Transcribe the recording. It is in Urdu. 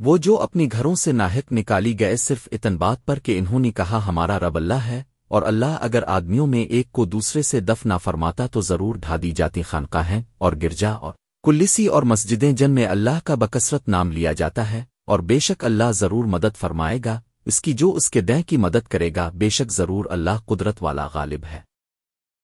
وہ جو اپنی گھروں سے ناحق نکالی گئے صرف اتن بات پر کہ انہوں نے کہا ہمارا رب اللہ ہے، اور اللہ اگر آدمیوں میں ایک کو دوسرے سے دف نہ فرماتا تو ضرور ڈھا دی جاتی خانقاہیں اور گرجا اور کلسی اور مسجدیں جن میں اللہ کا بکثرت نام لیا جاتا ہے، اور بے شک اللہ ضرور مدد فرمائے گا، اس کی جو اس کے دہ کی مدد کرے گا، بے شک ضرور اللہ قدرت والا غالب ہے۔